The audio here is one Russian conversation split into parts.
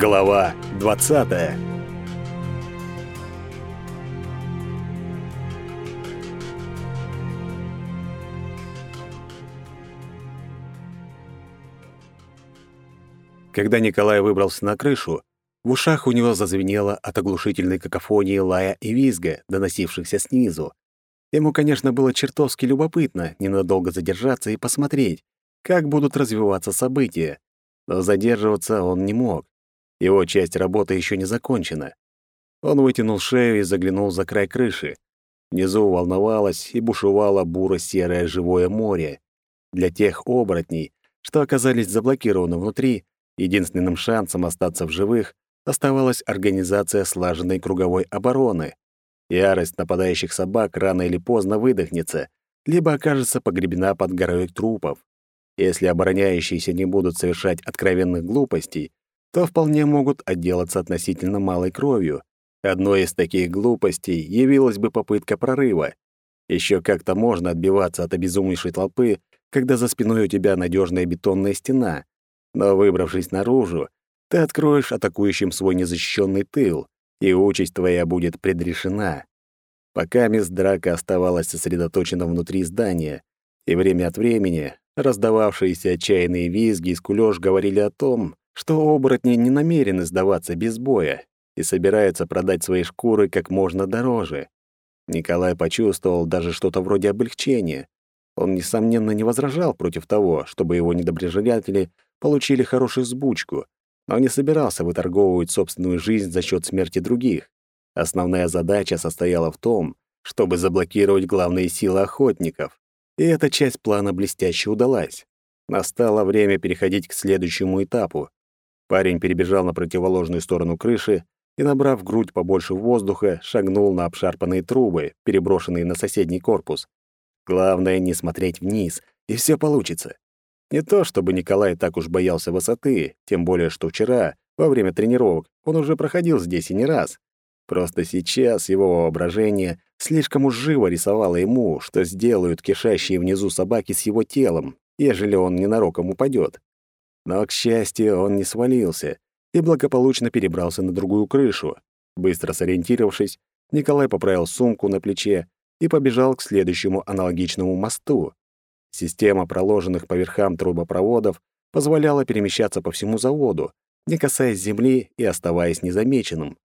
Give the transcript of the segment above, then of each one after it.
Глава 20. Когда Николай выбрался на крышу, в ушах у него зазвенело от оглушительной какофонии лая и визга, доносившихся снизу. Ему, конечно, было чертовски любопытно ненадолго задержаться и посмотреть, как будут развиваться события, но задерживаться он не мог. Его часть работы еще не закончена. Он вытянул шею и заглянул за край крыши. Внизу волновалось и бушевало буро-серое живое море. Для тех оборотней, что оказались заблокированы внутри, единственным шансом остаться в живых оставалась организация слаженной круговой обороны. Ярость нападающих собак рано или поздно выдохнется, либо окажется погребена под горой трупов. Если обороняющиеся не будут совершать откровенных глупостей, то вполне могут отделаться относительно малой кровью. Одной из таких глупостей явилась бы попытка прорыва. Еще как-то можно отбиваться от обезумевшей толпы, когда за спиной у тебя надежная бетонная стена. Но выбравшись наружу, ты откроешь атакующим свой незащищенный тыл, и участь твоя будет предрешена. Пока мисс Драка оставалась сосредоточена внутри здания, и время от времени раздававшиеся отчаянные визги и скулёж говорили о том, что оборотни не намерены сдаваться без боя и собираются продать свои шкуры как можно дороже. Николай почувствовал даже что-то вроде облегчения. Он, несомненно, не возражал против того, чтобы его недоброжелатели получили хорошую сбучку, но не собирался выторговывать собственную жизнь за счет смерти других. Основная задача состояла в том, чтобы заблокировать главные силы охотников, и эта часть плана блестяще удалась. Настало время переходить к следующему этапу Парень перебежал на противоположную сторону крыши и, набрав грудь побольше воздуха, шагнул на обшарпанные трубы, переброшенные на соседний корпус. Главное — не смотреть вниз, и все получится. Не то чтобы Николай так уж боялся высоты, тем более что вчера, во время тренировок, он уже проходил здесь и не раз. Просто сейчас его воображение слишком уж живо рисовало ему, что сделают кишащие внизу собаки с его телом, ежели он ненароком упадет. Но, к счастью, он не свалился и благополучно перебрался на другую крышу. Быстро сориентировавшись, Николай поправил сумку на плече и побежал к следующему аналогичному мосту. Система проложенных по верхам трубопроводов позволяла перемещаться по всему заводу, не касаясь земли и оставаясь незамеченным.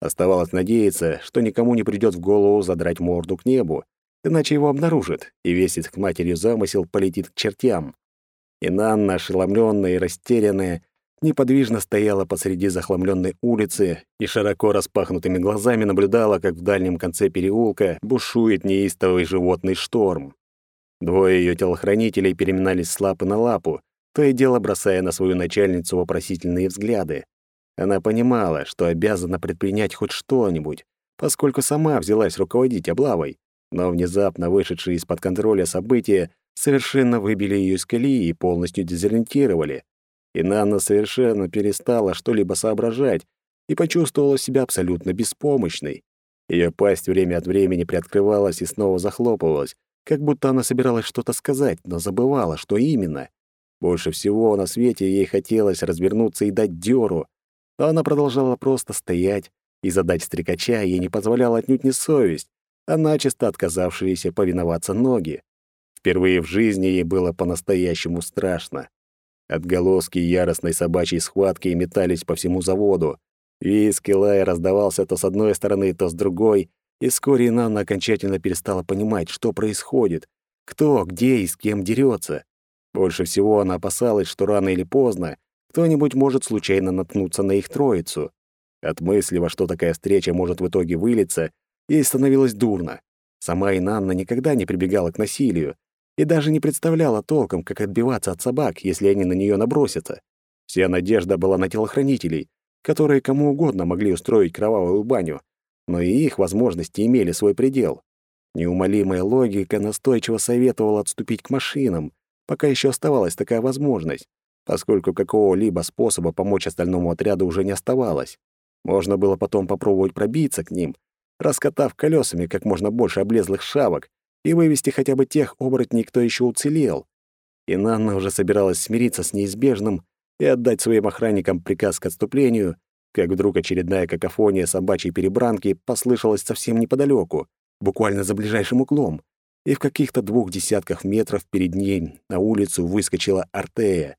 Оставалось надеяться, что никому не придёт в голову задрать морду к небу, иначе его обнаружат, и весь их матерью замысел полетит к чертям. И Нанна, ошеломленная и растерянная, неподвижно стояла посреди захламленной улицы и широко распахнутыми глазами наблюдала, как в дальнем конце переулка бушует неистовый животный шторм. Двое ее телохранителей переминались с лапы на лапу, то и дело бросая на свою начальницу вопросительные взгляды. Она понимала, что обязана предпринять хоть что-нибудь, поскольку сама взялась руководить облавой, но внезапно вышедшие из-под контроля события совершенно выбили ее из колеи и полностью дезориентировали. И Нанна совершенно перестала что-либо соображать и почувствовала себя абсолютно беспомощной. Ее пасть время от времени приоткрывалась и снова захлопывалась, как будто она собиралась что-то сказать, но забывала, что именно. Больше всего на свете ей хотелось развернуться и дать дёру, но она продолжала просто стоять, и задать стрекача ей не позволяла отнюдь не совесть, а начисто отказавшиеся повиноваться ноги. Впервые в жизни ей было по-настоящему страшно. Отголоски яростной собачьей схватки метались по всему заводу. Визг и лай раздавался то с одной стороны, то с другой, и вскоре Инанна окончательно перестала понимать, что происходит, кто, где и с кем дерется. Больше всего она опасалась, что рано или поздно кто-нибудь может случайно наткнуться на их троицу. От мысли, во что такая встреча может в итоге вылиться, ей становилось дурно. Сама Инанна никогда не прибегала к насилию, и даже не представляла толком, как отбиваться от собак, если они на нее набросятся. Вся надежда была на телохранителей, которые кому угодно могли устроить кровавую баню, но и их возможности имели свой предел. Неумолимая логика настойчиво советовала отступить к машинам, пока еще оставалась такая возможность, поскольку какого-либо способа помочь остальному отряду уже не оставалось. Можно было потом попробовать пробиться к ним, раскатав колесами как можно больше облезлых шавок, и вывести хотя бы тех оборотней, кто еще уцелел. И Нанна уже собиралась смириться с неизбежным, и отдать своим охранникам приказ к отступлению, как вдруг очередная какофония собачьей перебранки послышалась совсем неподалеку, буквально за ближайшим углом, и в каких-то двух десятках метров перед ней на улицу выскочила Артея.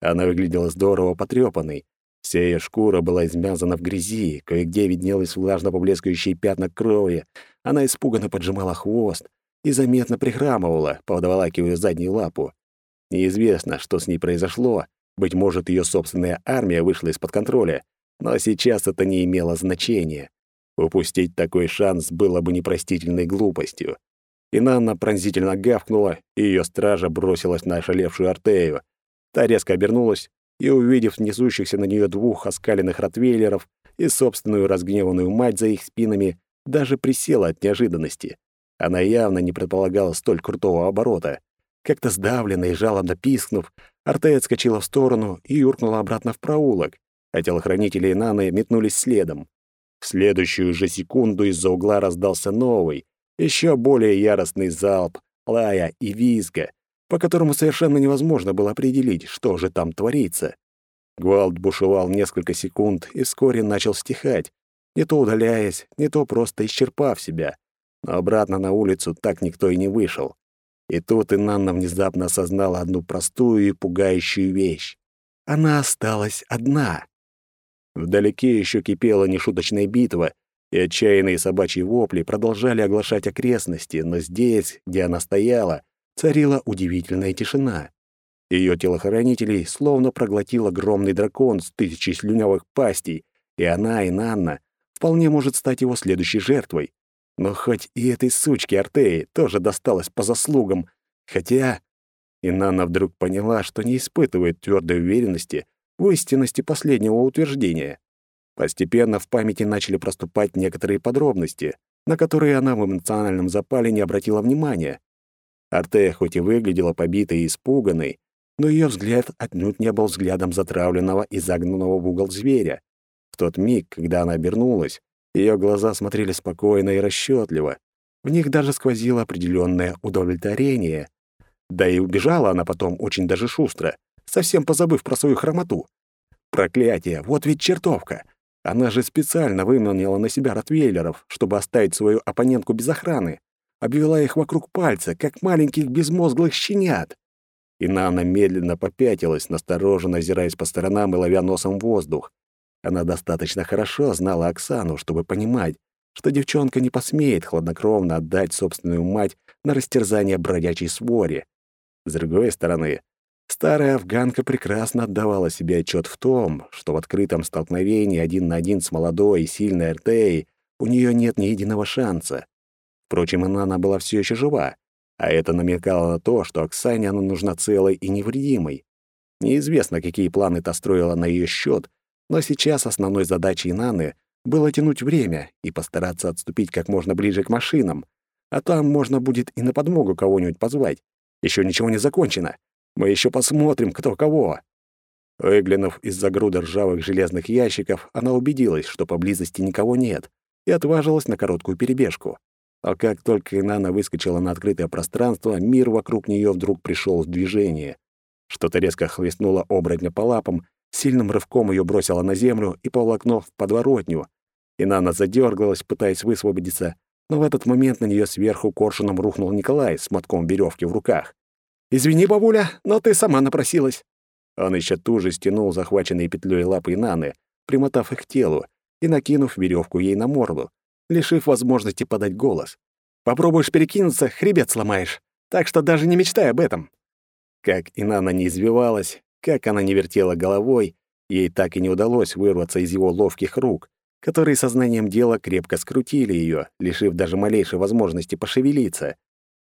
Она выглядела здорово потрёпанной. Вся её шкура была измазана в грязи, кое-где виднелось влажно поблескивающие пятна крови. Она испуганно поджимала хвост и заметно прихрамывала, подволакивая заднюю лапу. Неизвестно, что с ней произошло. Быть может, её собственная армия вышла из-под контроля, но сейчас это не имело значения. Упустить такой шанс было бы непростительной глупостью. И Нанна пронзительно гавкнула, и её стража бросилась на ошалевшую Артею. Та резко обернулась и, увидев несущихся на неё двух оскаленных ротвейлеров и собственную разгневанную мать за их спинами, даже присела от неожиданности. Она явно не предполагала столь крутого оборота. Как-то сдавленно и жалобно пискнув, Артея отскочила в сторону и юркнула обратно в проулок, а телохранители и Наны метнулись следом. В следующую же секунду из-за угла раздался новый, еще более яростный залп, лая и визга, по которому совершенно невозможно было определить, что же там творится. Гвалт бушевал несколько секунд и вскоре начал стихать, не то удаляясь, не то просто исчерпав себя. Но обратно на улицу так никто и не вышел. И тут Инанна внезапно осознала одну простую и пугающую вещь. Она осталась одна. Вдалеке еще кипела нешуточная битва, и отчаянные собачьи вопли продолжали оглашать окрестности, но здесь, где она стояла, царила удивительная тишина. Ее телохранителей словно проглотил огромный дракон с тысячей слюнявых пастей, и она, и Нанна, вполне может стать его следующей жертвой. Но хоть и этой сучке Артеи тоже досталось по заслугам, хотя... И Нанна вдруг поняла, что не испытывает твердой уверенности в истинности последнего утверждения. Постепенно в памяти начали проступать некоторые подробности, на которые она в эмоциональном запале не обратила внимания. Артея хоть и выглядела побитой и испуганной, но ее взгляд отнюдь не был взглядом затравленного и загнанного в угол зверя. В тот миг, когда она обернулась, ее глаза смотрели спокойно и расчетливо. В них даже сквозило определенное удовлетворение. Да и убежала она потом очень даже шустро, совсем позабыв про свою хромоту. Проклятие, вот ведь чертовка! Она же специально выманила на себя ротвейлеров, чтобы оставить свою оппонентку без охраны. Обвела их вокруг пальца, как маленьких безмозглых щенят. И Нана медленно попятилась, настороженно озираясь по сторонам и ловя носом воздух. Она достаточно хорошо знала Оксану, чтобы понимать, что девчонка не посмеет хладнокровно отдать собственную мать на растерзание бродячей своре. С другой стороны, Старая афганка прекрасно отдавала себе отчет в том, что в открытом столкновении один на один с молодой и сильной Артеей у нее нет ни единого шанса. Впрочем, она, она была все еще жива, а это намекало на то, что Оксане она нужна целой и невредимой. Неизвестно, какие планы та строила на ее счет, но сейчас основной задачей Наны было тянуть время и постараться отступить как можно ближе к машинам, а там можно будет и на подмогу кого-нибудь позвать. Еще ничего не закончено. Мы еще посмотрим, кто кого». Выглянув из-за груда ржавых железных ящиков, она убедилась, что поблизости никого нет, и отважилась на короткую перебежку. А как только Инана выскочила на открытое пространство, мир вокруг нее вдруг пришел в движение. Что-то резко хлестнуло оборотня по лапам, сильным рывком ее бросило на землю и поволокно в подворотню. Инана задергалась, пытаясь высвободиться, но в этот момент на нее сверху коршуном рухнул Николай с мотком веревки в руках. «Извини, бабуля, но ты сама напросилась». Он еще туже стянул захваченные петлей лапы Наны, примотав их к телу и накинув веревку ей на морду, лишив возможности подать голос. «Попробуешь перекинуться, хребет сломаешь, так что даже не мечтай об этом». Как и Нана не извивалась, как она не вертела головой, ей так и не удалось вырваться из его ловких рук, которые сознанием дела крепко скрутили ее, лишив даже малейшей возможности пошевелиться.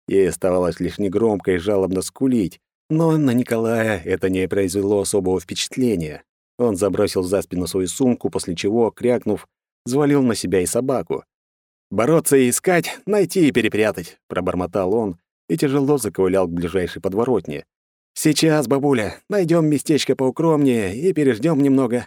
Ей оставалось лишь негромко и жалобно скулить, но на Николая это не произвело особого впечатления. Он забросил за спину свою сумку, после чего, крякнув, взвалил на себя и собаку. «Бороться и искать, найти и перепрятать», — пробормотал он и тяжело заковылял к ближайшей подворотне. «Сейчас, бабуля, найдем местечко поукромнее и переждем немного».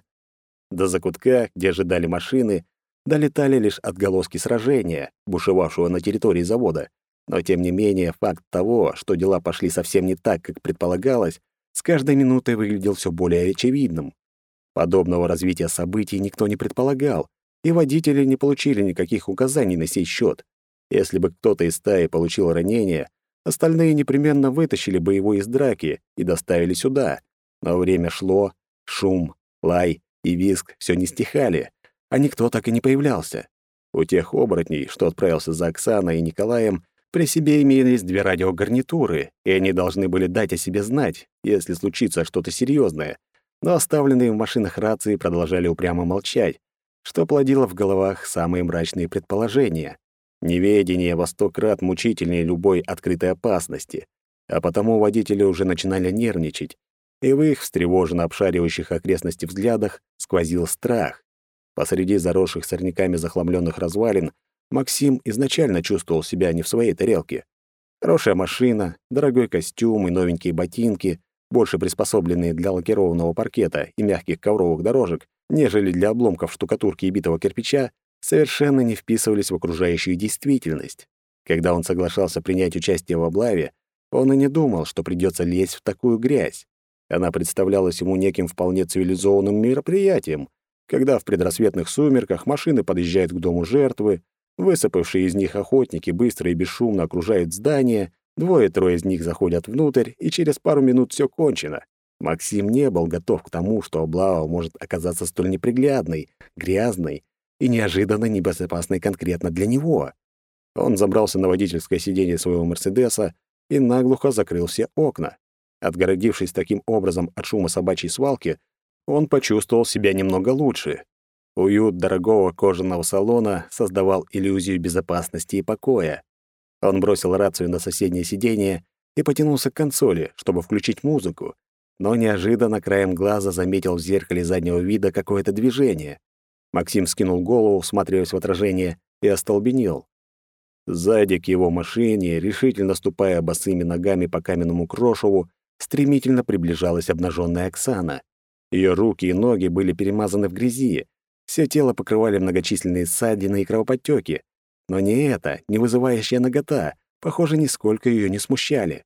До закутка, где ожидали машины, долетали лишь отголоски сражения, бушевавшего на территории завода. Но тем не менее, факт того, что дела пошли совсем не так, как предполагалось, с каждой минутой выглядел все более очевидным. Подобного развития событий никто не предполагал, и водители не получили никаких указаний на сей счет. Если бы кто-то из стаи получил ранение, остальные непременно вытащили бы его из драки и доставили сюда. Но время шло, шум, лай и визг все не стихали, а никто так и не появлялся. У тех оборотней, что отправился за Оксаной и Николаем, при себе имелись две радиогарнитуры, и они должны были дать о себе знать, если случится что-то серьезное. Но оставленные в машинах рации продолжали упрямо молчать, что плодило в головах самые мрачные предположения. Неведение во сто крат мучительнее любой открытой опасности, а потому водители уже начинали нервничать, и в их встревоженно обшаривающих окрестности взглядах сквозил страх. Посреди заросших сорняками захламленных развалин Максим изначально чувствовал себя не в своей тарелке. Хорошая машина, дорогой костюм и новенькие ботинки, больше приспособленные для лакированного паркета и мягких ковровых дорожек, нежели для обломков штукатурки и битого кирпича, совершенно не вписывались в окружающую действительность. Когда он соглашался принять участие в облаве, он и не думал, что придется лезть в такую грязь. Она представлялась ему неким вполне цивилизованным мероприятием, когда в предрассветных сумерках машины подъезжают к дому жертвы, Высыпавшие из них охотники быстро и бесшумно окружают здание, двое-трое из них заходят внутрь, и через пару минут все кончено. Максим не был готов к тому, что облава может оказаться столь неприглядной, грязной и неожиданно небезопасной конкретно для него. Он забрался на водительское сиденье своего «Мерседеса» и наглухо закрыл все окна. Отгородившись таким образом от шума собачьей свалки, он почувствовал себя немного лучше. Уют дорогого кожаного салона создавал иллюзию безопасности и покоя. Он бросил рацию на соседнее сиденье и потянулся к консоли, чтобы включить музыку, но неожиданно краем глаза заметил в зеркале заднего вида какое-то движение. Максим скинул голову, всматриваясь в отражение, и остолбенел. Сзади к его машине, решительно ступая босыми ногами по каменному крошеву, стремительно приближалась обнаженная Оксана. Ее руки и ноги были перемазаны в грязи, все тело покрывали многочисленные ссадины и кровоподтёки. Но не это, не вызывающая нагота, похоже, нисколько ее не смущали.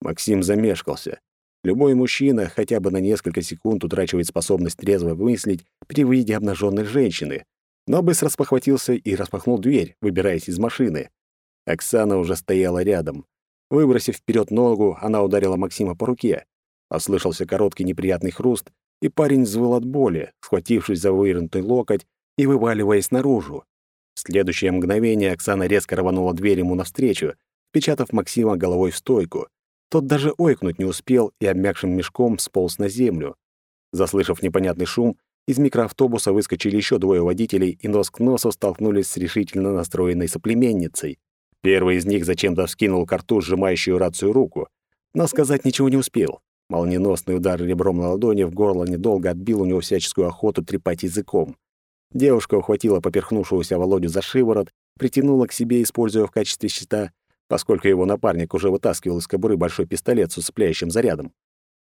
Максим замешкался. Любой мужчина хотя бы на несколько секунд утрачивает способность трезво мыслить при виде обнаженной женщины, но быстро спохватился и распахнул дверь, выбираясь из машины. Оксана уже стояла рядом. Выбросив вперед ногу, она ударила Максима по руке. Послышался короткий неприятный хруст, и парень взвыл от боли, схватившись за вывернутый локоть и вываливаясь наружу. В следующее мгновение Оксана резко рванула дверь ему навстречу, впечатав Максима головой в стойку. Тот даже ойкнуть не успел и обмякшим мешком сполз на землю. Заслышав непонятный шум, из микроавтобуса выскочили еще двое водителей и нос к носу столкнулись с решительно настроенной соплеменницей. Первый из них зачем-то вскинул к рту сжимающую рацию руку, но сказать ничего не успел. Молниеносный удар ребром на ладони в горло недолго отбил у него всяческую охоту трепать языком. Девушка ухватила поперхнувшегося Володю за шиворот, притянула к себе, используя в качестве щита, поскольку его напарник уже вытаскивал из кобуры большой пистолет с усыпляющим зарядом.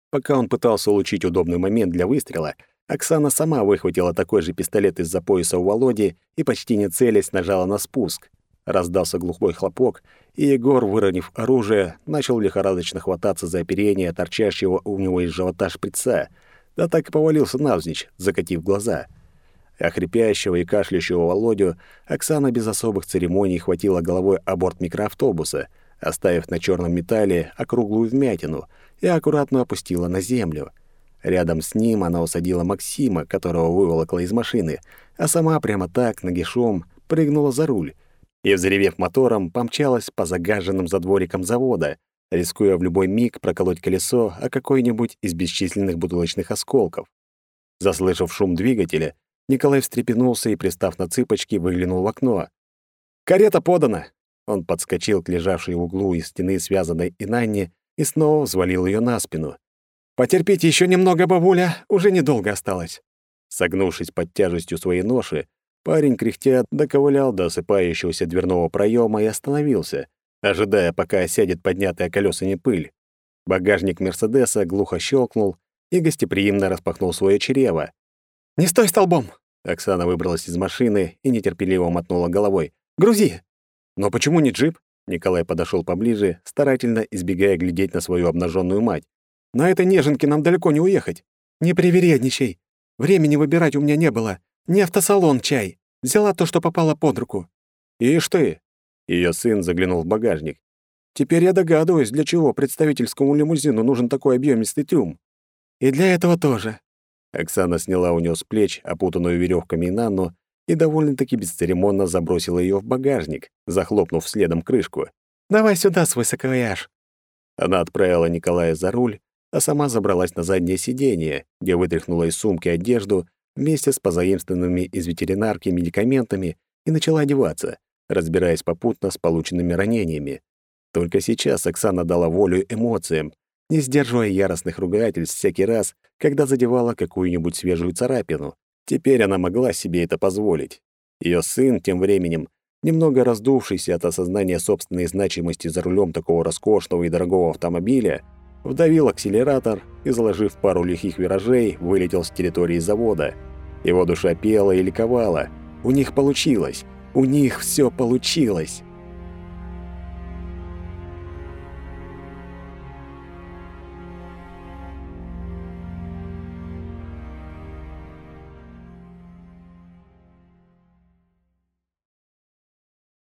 Пока он пытался улучшить удобный момент для выстрела, Оксана сама выхватила такой же пистолет из-за пояса у Володи и, почти не целясь, нажала на спуск. Раздался глухой хлопок, и Егор, выронив оружие, начал лихорадочно хвататься за оперение торчащего у него из живота шприца, да так и повалился навзничь, закатив глаза. А хрипящего и кашляющего Володю Оксана без особых церемоний хватила головой о борт микроавтобуса, оставив на черном металле округлую вмятину, и аккуратно опустила на землю. Рядом с ним она усадила Максима, которого выволокла из машины, а сама прямо так, нагишом, прыгнула за руль — и, взревев мотором, помчалась по загаженным задворикам завода, рискуя в любой миг проколоть колесо о какой-нибудь из бесчисленных бутылочных осколков. Заслышав шум двигателя, Николай встрепенулся и, пристав на цыпочки, выглянул в окно. «Карета подана!» Он подскочил к лежавшей в углу из стены связанной Инанне и снова взвалил ее на спину. «Потерпите еще немного, бабуля, уже недолго осталось». Согнувшись под тяжестью своей ноши, Парень, кряхтя, доковылял до осыпающегося дверного проема и остановился, ожидая, пока осядет поднятая колесами пыль. Багажник Мерседеса глухо щелкнул и гостеприимно распахнул свое чрево. «Не стой столбом!» Оксана выбралась из машины и нетерпеливо мотнула головой. «Грузи!» «Но почему не джип?» Николай подошел поближе, старательно избегая глядеть на свою обнаженную мать. На этой неженке нам далеко не уехать. Не привередничай. Времени выбирать у меня не было. Не автосалон чай. Взяла то, что попало под руку. Ишь ты. Ее сын заглянул в багажник. Теперь я догадываюсь, для чего представительскому лимузину нужен такой объемистый трюм. И для этого тоже. Оксана сняла у него с плеч опутанную веревками Нанну и довольно-таки бесцеремонно забросила ее в багажник, захлопнув следом крышку. «Давай сюда свой саквояж». Она отправила Николая за руль, а сама забралась на заднее сиденье, где вытряхнула из сумки одежду вместе с позаимствованными из ветеринарки медикаментами и начала одеваться, разбираясь попутно с полученными ранениями. Только сейчас Оксана дала волю эмоциям, не сдерживая яростных ругательств всякий раз, когда задевала какую-нибудь свежую царапину. Теперь она могла себе это позволить. Ее сын, тем временем, немного раздувшийся от осознания собственной значимости за рулем такого роскошного и дорогого автомобиля, вдавил акселератор и, заложив пару лихих виражей, вылетел с территории завода. Его душа пела и ликовала. У них получилось! У них все получилось!